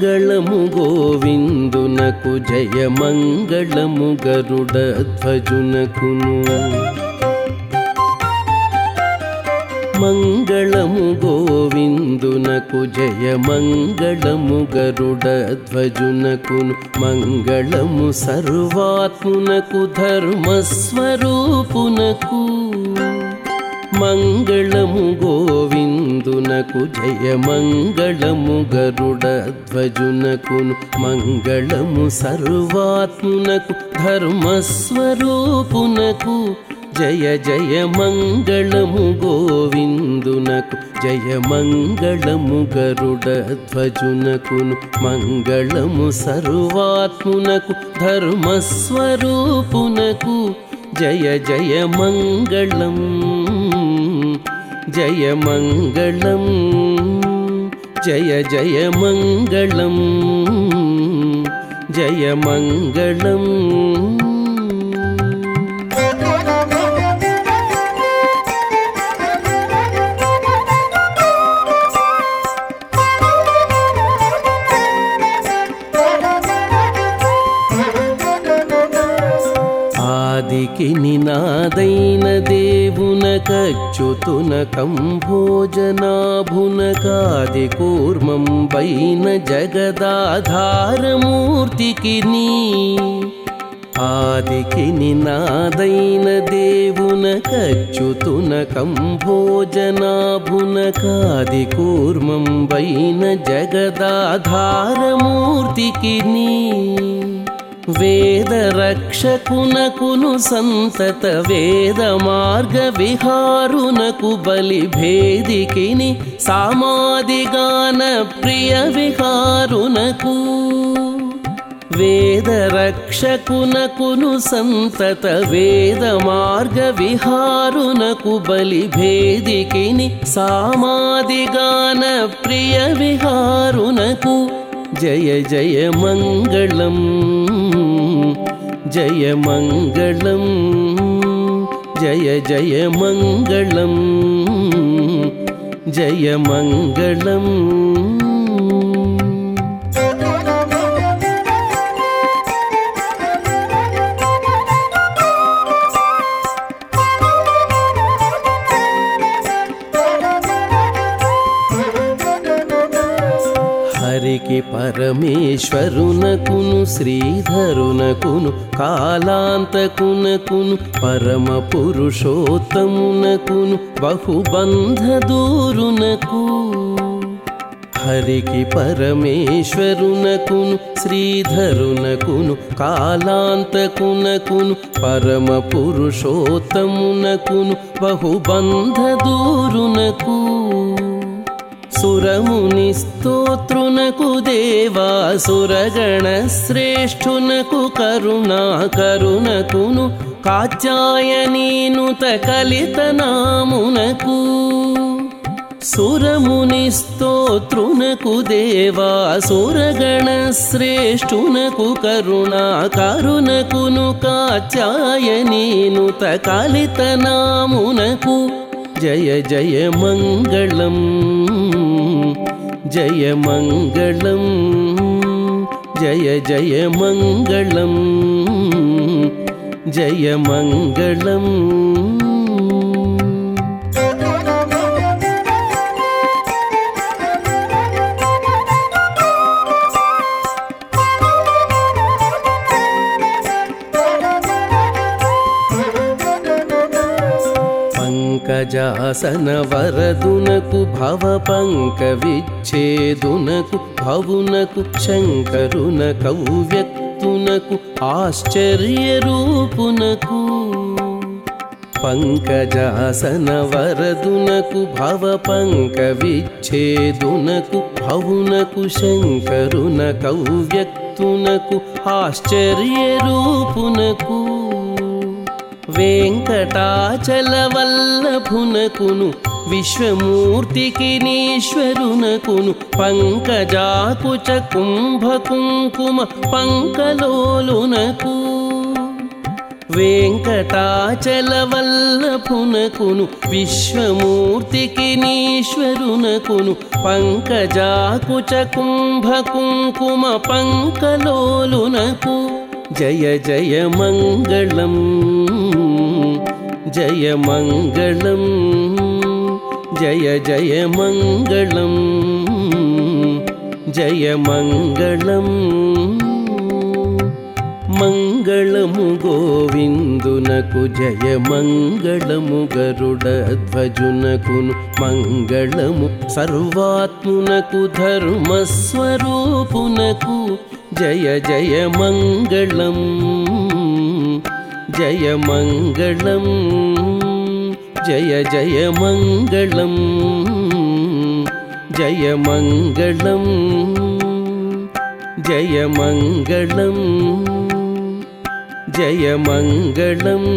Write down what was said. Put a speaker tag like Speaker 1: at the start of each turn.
Speaker 1: మంగళము గోవిందునకు జయ మంగళము గరుడ ధ్వజునకును. మంగళము గోవిందునకు జయ మంగళము గరుడ ధ్వజునకును. మంగళము సర్వాత్మునకు ధర్మస్వరూపునకు. మంగళ గోవిందునకు జయ మంగళము గరుడ ధ్వజునకును మంగళము సర్వాత్మునకు ధర్మస్వరూపునకు జయ జయ మంగళము గోవిందునకు జయ మంగళము గరుడ ధ్వజునకును మంగళము సర్వాత్మునకు ధర్మస్వరూపునకు జయ జయ మంగళం ஜெயமங்களம் ஜய ஜயமங்களம் ஜயமங்களம் ఆదికి నినాదైన దేవున కచ్చుతున కంభోజనాభునకాది కూర్మం బైన జగదాధారమూర్తికి నీ ఆదికి నినాదైన దేవున కచ్చుతున కంభోజనాభునకాది కూర్మం బైన జగదాధారమూర్తికి నీ वेद रक्षु नु नु सन्तत वेद मार्ग विहारुन बलि भेदिके निधिगान प्रियविहारुनकु वेद रक्षु नु सन्तत वेद मार्ग विहारुनकु बलि भेदिके जय जय मङ्गलम्। जय मङ्गलं जय जय मङ्गलं जय मङ्गलम्। హరికి పరమేశ్వరునకును శ్రీధరునకును కాలాంతకునకును పరమ పురుషోత్తమునకును బహుబంధదూరునకు హరికి పరమేశ్వరునకును శ్రీధరునకును కాలాంతకునకును పరమ పురుషోత్తమునకును బహుబంధదూరునకు సురముని सुरमुनिस्तोतृ न कुदेवा सुरगणश्रेष्ठुनकु करुणा करुनू काचायनी नुत कलितनामुनकु सुरमुनिस्तोतृणकुदेवा सुरगणश्रेष्ठुनकु करुणा करुणकुनु काचायनीनुत कलितनामुनकु जय जय मङ्गलम् जय मङ्गलं जय जय मङ्गलं जय मङ्गलम्। జయ జయ మంగళం జయ మంగళం పంకజాసన వరదునకు భవ పంక విచ్ఛేదునకు భవునకు శంకరున వెంకటాచలవల్లభునకును విశ్వమూర్తికి నీశ్వరునకును పంకజాకుచ కుంభకుంకుమ పంకలోలునకు. వెంకటాచలవల్లభునకును విశ్వమూర్తికి నీశ్వరునకును పంకజాకుచ కుంభకుంకుమ పంకలోలునకు. జయ జయ మంగళం. जय मङ्गलं जय जय मङ्गलं जय मङ्गलम् मङ्गलमु गोविन्दुनकु जय मङ्गलमु गरुडध्वजुनकु मङ्गलमु सर्वात्मुनकु धर्मस्वरूपुनकु जय जय मङ्गलम् जय मङ्गलं जय जय मङ्गलं जय मङ्गलं जय मङ्गलं जय मङ्गलम्।